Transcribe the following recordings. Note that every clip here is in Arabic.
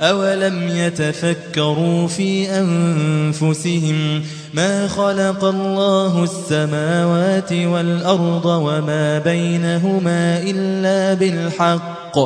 أولم يتفكروا في أنفسهم ما خلق الله السماوات والأرض وما بينهما إلا بالحق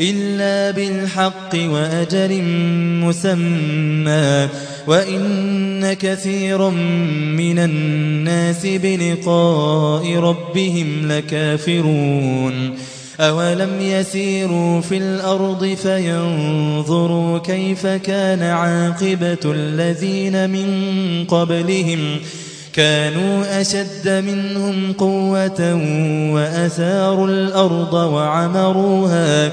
إلا بالحق وأجل مسمى. وإن كثيرا من الناس بلقاء ربهم لكافرون. أولم يسيروا في الأرض فينظروا كيف كان عاقبة الذين من قبلهم كانوا أشد منهم قوة وأثاروا الأرض وعمروها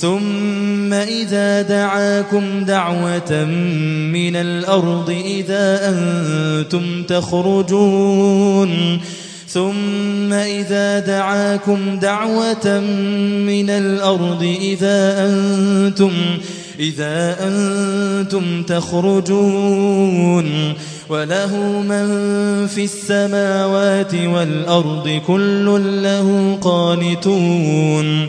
ثم إذا دعاكم دعوة من الأرض إذا أنتم تخرجون. ثم إذا دعاكم دعوة من الأرض إذا أنتم إذا أنتم تخرجون. وله من في السماوات والأرض كل له قانتون.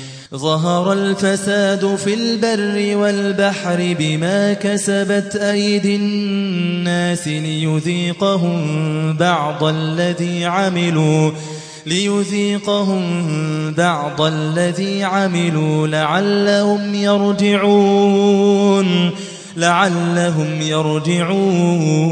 ظهر الفساد في البر والبحر بما كسبت أيدي الناس ليذيقهم بعض الذي عملوا ليذيقهم بعض الذي عملوا لعلهم يرجعون لعلهم يرجعون.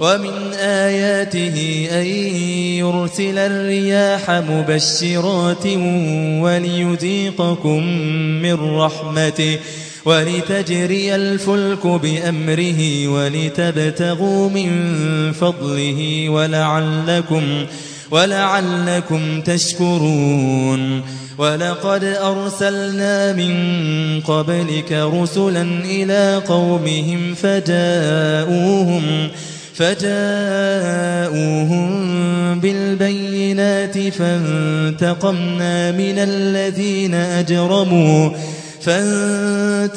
ومن آياته أن يرسل الرياح مبشرات وليذيقكم من رحمته ولتجري الفلك بأمره ولتبتغوا من فضله ولعلكم ولعلكم تشكرون ولقد أرسلنا من قبلك رسلا إلى قومهم فجاءوهم فجاءوهم بالبينات فانتقمنا من الذين أجرموا فانتقمنا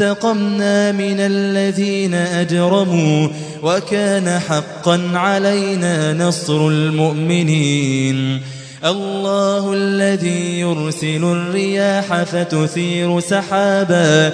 من الذين أجرموا وكان حقا علينا نصر المؤمنين. الله الذي يرسل الرياح فتثير سحابا